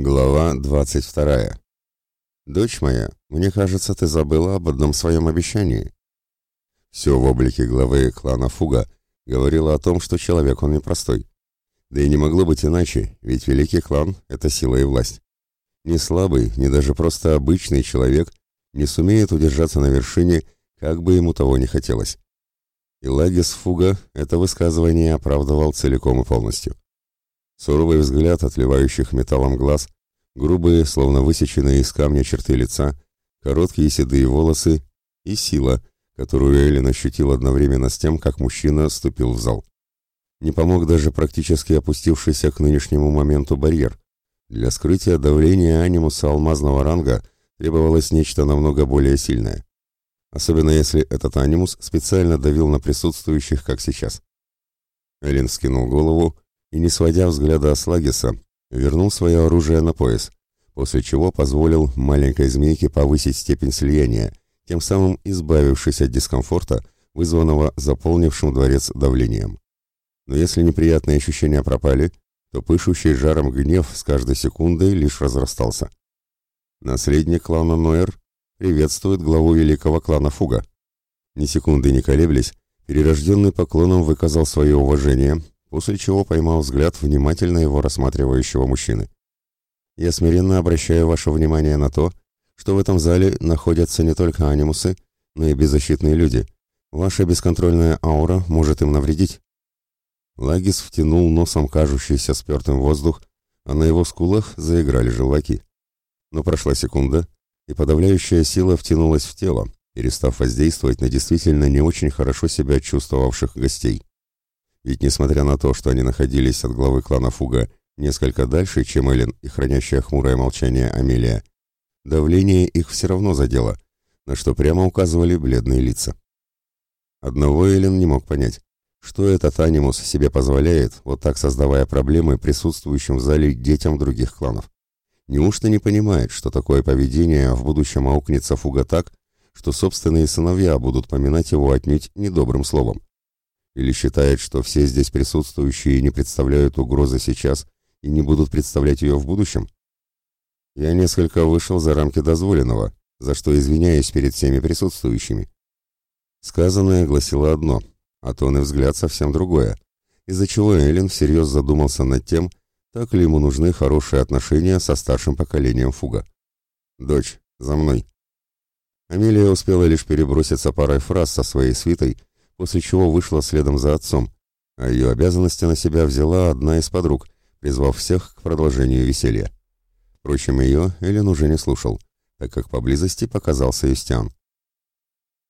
Глава 22. Дочь моя, мне кажется, ты забыла об одном своем обещании. Все в облике главы клана Фуга говорило о том, что человек он непростой. Да и не могло быть иначе, ведь великий клан — это сила и власть. Не слабый, не даже просто обычный человек не сумеет удержаться на вершине, как бы ему того не хотелось. И Лагис Фуга это высказывание оправдывал целиком и полностью. Суровый взгляд отливающих металлом глаз, грубые, словно высеченные из камня черты лица, короткие седые волосы и сила, которую Эллен ощутил одновременно с тем, как мужчина ступил в зал. Не помог даже практически опустившийся к нынешнему моменту барьер. Для скрытия давления анимуса алмазного ранга требовалось нечто намного более сильное. Особенно если этот анимус специально давил на присутствующих, как сейчас. Эллен скинул голову, и, не сводя взгляда с Лагиса, вернул свое оружие на пояс, после чего позволил маленькой змейке повысить степень слияния, тем самым избавившись от дискомфорта, вызванного заполнившим дворец давлением. Но если неприятные ощущения пропали, то пышущий жаром гнев с каждой секундой лишь разрастался. Наследник клана Ноэр приветствует главу великого клана Фуга. Ни секунды не колеблясь, перерожденный поклоном выказал свое уважение, после чего поймал взгляд внимательно его рассматривающего мужчины. «Я смиренно обращаю ваше внимание на то, что в этом зале находятся не только анимусы, но и беззащитные люди. Ваша бесконтрольная аура может им навредить». Лагис втянул носом кажущийся спертым воздух, а на его скулах заиграли желваки. Но прошла секунда, и подавляющая сила втянулась в тело, перестав воздействовать на действительно не очень хорошо себя чувствовавших гостей. Ведь несмотря на то, что они находились от главы клана Фуга несколько дальше, чем Эллен и хранящая хмурое молчание Амелия, давление их все равно задело, на что прямо указывали бледные лица. Одного Эллен не мог понять, что этот анимус себе позволяет, вот так создавая проблемы присутствующим в зале детям других кланов. Неужто не понимает, что такое поведение в будущем аукнется Фуга так, что собственные сыновья будут поминать его отнюдь недобрым словом? Или считает, что все здесь присутствующие не представляют угрозы сейчас и не будут представлять ее в будущем? Я несколько вышел за рамки дозволенного, за что извиняюсь перед всеми присутствующими. Сказанное гласило одно, а тон и взгляд совсем другое, из-за чего Эллен всерьез задумался над тем, так ли ему нужны хорошие отношения со старшим поколением Фуга. «Дочь, за мной!» Амелия успела лишь переброситься парой фраз со своей свитой, после чего вышла следом за отцом, а ее обязанности на себя взяла одна из подруг, призвав всех к продолжению веселья. Впрочем, ее Эллен уже не слушал, так как поблизости показался Юстиан.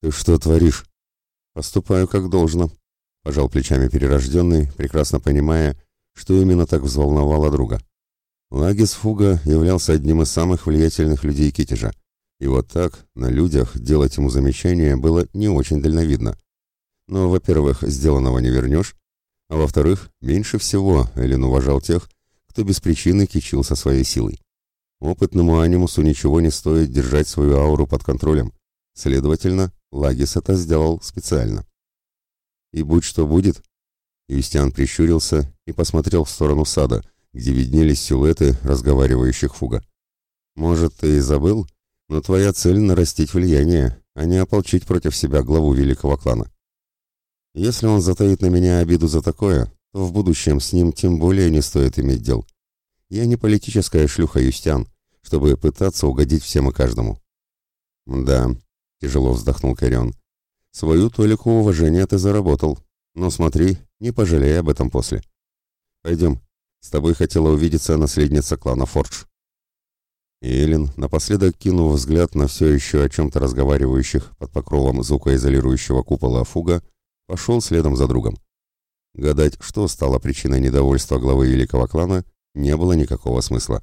«Ты что творишь?» «Поступаю как должно», — пожал плечами перерожденный, прекрасно понимая, что именно так взволновало друга. Лагис Фуга являлся одним из самых влиятельных людей Китежа, и вот так, на людях, делать ему замечания было не очень дальновидно. Но, во-первых, сделанного не вернешь, а во-вторых, меньше всего Эллен уважал тех, кто без причины кичился своей силой. Опытному анимусу ничего не стоит держать свою ауру под контролем. Следовательно, Лагис это сделал специально. И будь что будет, Юстиан прищурился и посмотрел в сторону сада, где виднелись силуэты разговаривающих фуга. «Может, ты и забыл, но твоя цель — нарастить влияние, а не ополчить против себя главу великого клана. Если он затаит на меня обиду за такое, то в будущем с ним тем более не стоит иметь дел. Я не политическая шлюха Юстян, чтобы пытаться угодить всем и каждому. Да, тяжело вздохнул Корион. Свою толику уважения ты заработал, но смотри, не пожалей об этом после. Пойдем, с тобой хотела увидеться наследница клана Фордж. И Эллен, напоследок кинув взгляд на все еще о чем-то разговаривающих под покровом звукоизолирующего купола Фуга, пошел следом за другом. Гадать, что стало причиной недовольства главы великого клана, не было никакого смысла.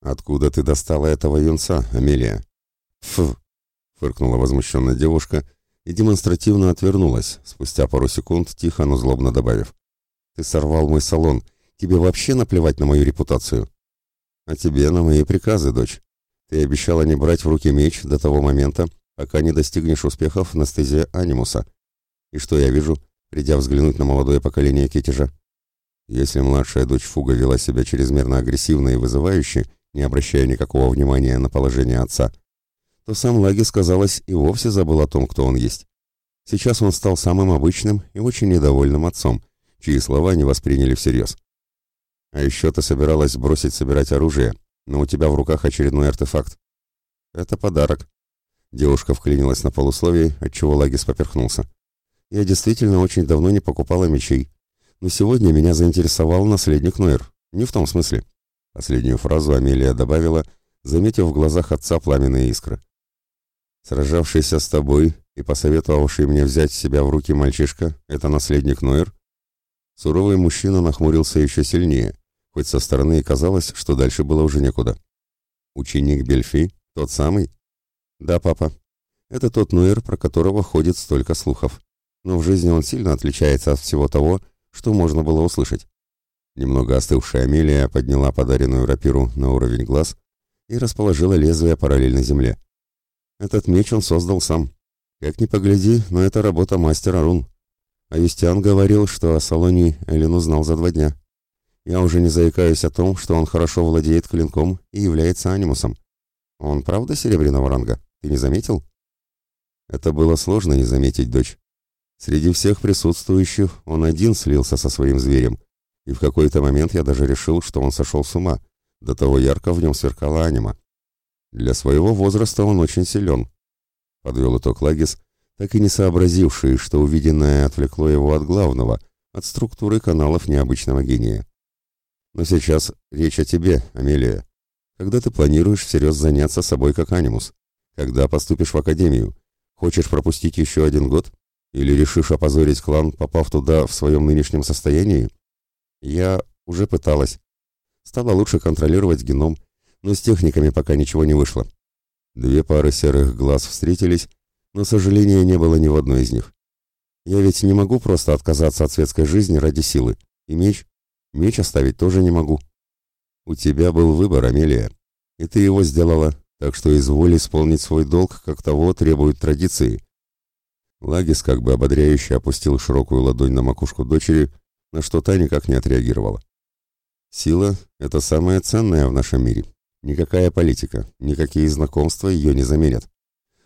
«Откуда ты достала этого юнца, Амелия?» «Фу!» — фыркнула возмущенная девушка и демонстративно отвернулась, спустя пару секунд тихо, но злобно добавив. «Ты сорвал мой салон. Тебе вообще наплевать на мою репутацию?» «А тебе на мои приказы, дочь. Ты обещала не брать в руки меч до того момента, пока не достигнешь успехов на стезе анимуса. И что я вижу, придя взглянуть на молодое поколение Кетежа? Если младшая дочь Фуга вела себя чрезмерно агрессивно и вызывающе, не обращая никакого внимания на положение отца, то сам Лагис, казалось, и вовсе забыл о том, кто он есть. Сейчас он стал самым обычным и очень недовольным отцом, чьи слова не восприняли всерьез. А еще ты собиралась бросить собирать оружие, но у тебя в руках очередной артефакт. Это подарок. Девушка вклинилась на полусловие, отчего Лагис поперхнулся. Я действительно очень давно не покупала мечей, но сегодня меня заинтересовал наследник Нойер. Не в том смысле. Последнюю фразу Амелия добавила, заметив в глазах отца пламенные искры. Сражавшийся с тобой и посоветовавший мне взять себя в руки мальчишка — это наследник Нойер? Суровый мужчина нахмурился еще сильнее, хоть со стороны и казалось, что дальше было уже некуда. Ученик Бельфи? Тот самый? Да, папа. Это тот Нойер, про которого ходит столько слухов. Но в жизни он сильно отличается от всего того, что можно было услышать. Немного остывшая Амелия подняла подаренную рапиру на уровень глаз и расположила лезвие параллельно земле. Этот меч он создал сам. Как ни погляди, но это работа мастера рун. А Юстиан говорил, что о Салоне Эллен узнал за два дня. Я уже не заикаюсь о том, что он хорошо владеет клинком и является анимусом. Он правда серебряного ранга? Ты не заметил? Это было сложно не заметить, дочь. Среди всех присутствующих он один слился со своим зверем, и в какой-то момент я даже решил, что он сошел с ума. До того ярко в нем сверкала анима. Для своего возраста он очень силен. Подвел итог Лагис, так и не сообразивший, что увиденное отвлекло его от главного, от структуры каналов необычного гения. Но сейчас речь о тебе, Амелия. Когда ты планируешь всерьез заняться собой как анимус? Когда поступишь в академию? Хочешь пропустить еще один год? Или решишь опозорить клан, попав туда в своем нынешнем состоянии? Я уже пыталась. Стала лучше контролировать геном, но с техниками пока ничего не вышло. Две пары серых глаз встретились, но сожаления не было ни в одной из них. Я ведь не могу просто отказаться от светской жизни ради силы. И меч? Меч оставить тоже не могу. У тебя был выбор, Амелия, и ты его сделала, так что изволь исполнить свой долг, как того требуют традиции. Лагис как бы ободряюще опустил широкую ладонь на макушку дочери, на что та никак не отреагировала. Сила — это самое ценное в нашем мире. Никакая политика, никакие знакомства ее не заменят.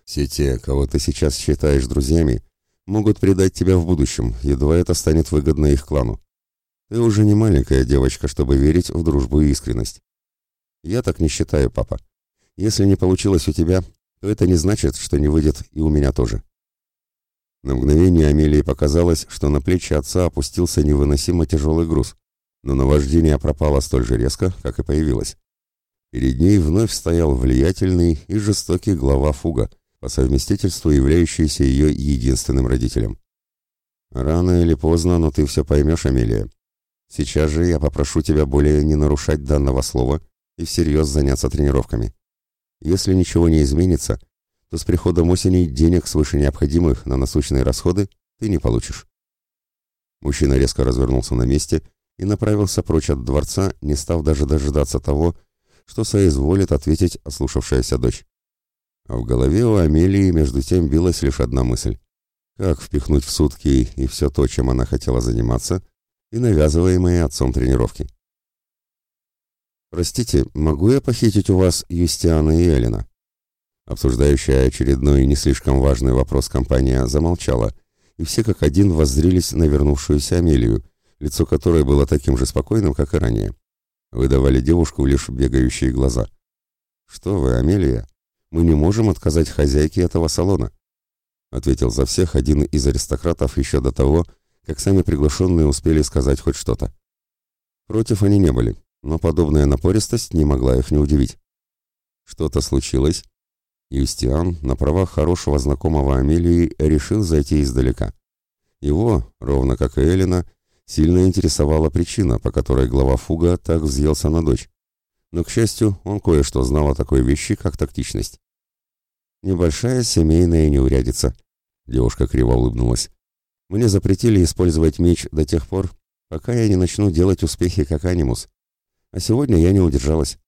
Все те, кого ты сейчас считаешь друзьями, могут предать тебя в будущем, едва это станет выгодно их клану. Ты уже не маленькая девочка, чтобы верить в дружбу и искренность. Я так не считаю, папа. Если не получилось у тебя, то это не значит, что не выйдет и у меня тоже. На мгновение Амелии показалось, что на плечи отца опустился невыносимо тяжелый груз, но наваждение пропало столь же резко, как и появилось. Перед ней вновь стоял влиятельный и жестокий глава Фуга, по совместительству являющийся ее единственным родителем. «Рано или поздно, но ты все поймешь, Амелия. Сейчас же я попрошу тебя более не нарушать данного слова и всерьез заняться тренировками. Если ничего не изменится, то с приходом осени денег свыше необходимых на насущные расходы ты не получишь». Мужчина резко развернулся на месте и направился прочь от дворца, не став даже дожидаться того, что соизволит ответить ослушавшаяся дочь. А в голове у Амелии между тем билась лишь одна мысль. Как впихнуть в сутки и все то, чем она хотела заниматься, и навязываемые отцом тренировки. «Простите, могу я похитить у вас Юстиана и Элина?» Обсуждающая очередной не слишком важный вопрос компания замолчала, и все как один воззрились на вернувшуюся Амелию, лицо которой было таким же спокойным, как и ранее выдавали девушку лишь бегающие глаза. «Что вы, Амелия, мы не можем отказать хозяйке этого салона», ответил за всех один из аристократов еще до того, как сами приглашенные успели сказать хоть что-то. Против они не были, но подобная напористость не могла их не удивить. Что-то случилось. Юстиан на правах хорошего знакомого Амелии решил зайти издалека. Его, ровно как и Элина, Сильно интересовала причина, по которой глава Фуга так взъелся на дочь. Но, к счастью, он кое-что знал о такой вещи, как тактичность. «Небольшая семейная неурядица», — девушка криво улыбнулась. «Мне запретили использовать меч до тех пор, пока я не начну делать успехи как анимус. А сегодня я не удержалась.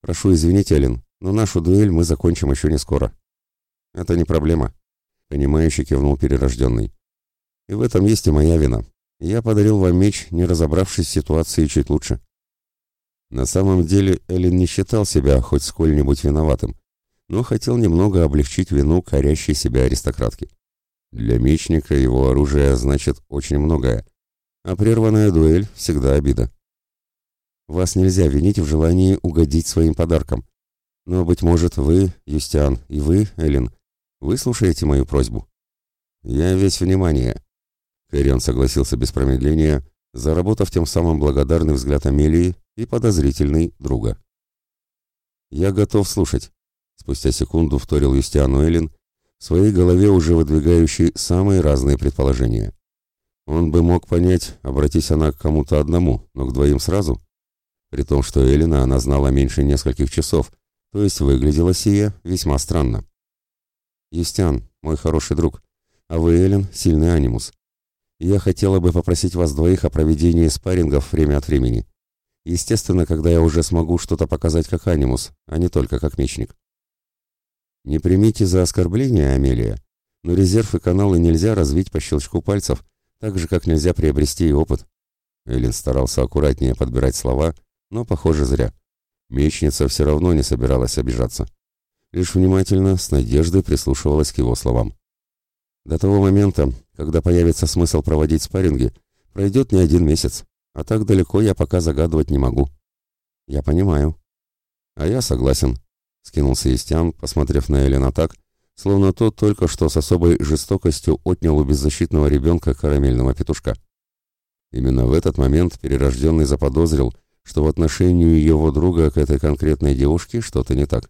Прошу извинить, Эллен, но нашу дуэль мы закончим еще не скоро». «Это не проблема», — понимающе кивнул перерожденный. «И в этом есть и моя вина. Я подарил вам меч, не разобравшись в ситуации чуть лучше. На самом деле Эллен не считал себя хоть сколь-нибудь виноватым, но хотел немного облегчить вину корящей себя аристократки. Для мечника его оружие значит очень многое, а прерванная дуэль всегда обида. Вас нельзя винить в желании угодить своим подаркам. Но, быть может, вы, Юстиан, и вы, Эллен, выслушаете мою просьбу. Я весь внимание. Кэрион согласился без промедления, заработав тем самым благодарный взгляд Амелии и подозрительный друга. «Я готов слушать», — спустя секунду вторил Юстиану Эллин, в своей голове уже выдвигающий самые разные предположения. Он бы мог понять, обратись она к кому-то одному, но к двоим сразу. При том, что Эллина она знала меньше нескольких часов, то есть выглядела сия весьма странно. «Юстиан, мой хороший друг, а вы, Эллен, сильный анимус. Я хотела бы попросить вас двоих о проведении спаррингов время от времени. Естественно, когда я уже смогу что-то показать как анимус, а не только как мечник. Не примите за оскорбление, Амелия, но резерв и каналы нельзя развить по щелчку пальцев, так же, как нельзя приобрести и опыт. Эллен старался аккуратнее подбирать слова, но, похоже, зря. Мечница все равно не собиралась обижаться. Лишь внимательно, с надеждой прислушивалась к его словам. До того момента, когда появится смысл проводить спарринги, пройдет не один месяц, а так далеко я пока загадывать не могу. Я понимаю. А я согласен, скинулся Истян, посмотрев на Элена так, словно тот только что с особой жестокостью отнял у беззащитного ребенка карамельного петушка. Именно в этот момент перерожденный заподозрил, что в отношении его друга к этой конкретной девушке что-то не так.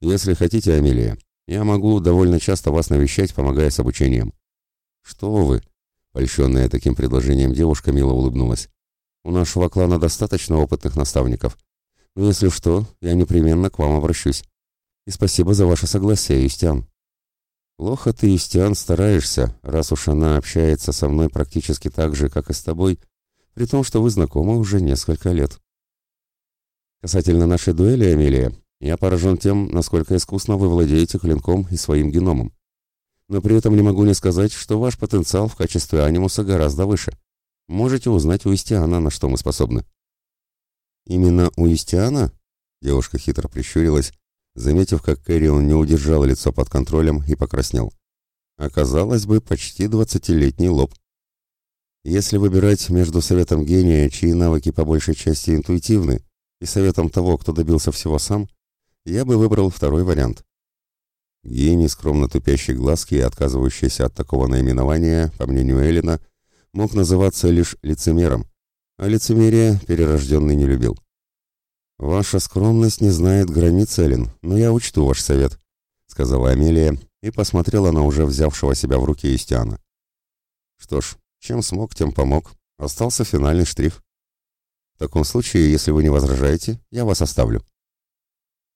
«Если хотите, Амелия, я могу довольно часто вас навещать, помогая с обучением». «Что вы?» — польщенная таким предложением девушка мило улыбнулась. «У нашего клана достаточно опытных наставников. Но если что, я непременно к вам обращусь. И спасибо за ваше согласие, Юстиан». «Плохо ты, Юстиан, стараешься, раз уж она общается со мной практически так же, как и с тобой, при том, что вы знакомы уже несколько лет». Касательно нашей дуэли, Амелия, я поражен тем, насколько искусно вы владеете клинком и своим геномом. Но при этом не могу не сказать, что ваш потенциал в качестве анимуса гораздо выше. Можете узнать у Истиана, на что мы способны. Именно у Истиана? Девушка хитро прищурилась, заметив, как Кэрион не удержал лицо под контролем и покраснел. Оказалось бы, почти двадцатилетний лоб. Если выбирать между советом гения, чьи навыки по большей части интуитивны, и советом того, кто добился всего сам, я бы выбрал второй вариант. Гений, скромно тупящий глазки и отказывающийся от такого наименования, по мнению Эллина, мог называться лишь лицемером, а лицемерие перерожденный не любил. «Ваша скромность не знает границ, Эллин, но я учту ваш совет», — сказала Амелия и посмотрела на уже взявшего себя в руки Истиана. «Что ж, чем смог, тем помог. Остался финальный штрих. В таком случае, если вы не возражаете, я вас оставлю».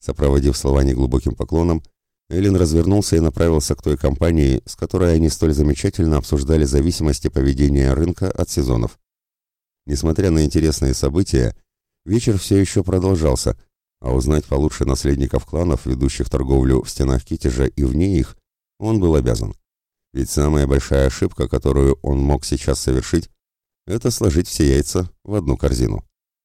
Сопроводив слова неглубоким поклоном, Эллен развернулся и направился к той компании, с которой они столь замечательно обсуждали зависимости поведения рынка от сезонов. Несмотря на интересные события, вечер все еще продолжался, а узнать получше наследников кланов, ведущих торговлю в стенах Китежа и вне их, он был обязан. Ведь самая большая ошибка, которую он мог сейчас совершить, это сложить все яйца в одну корзину.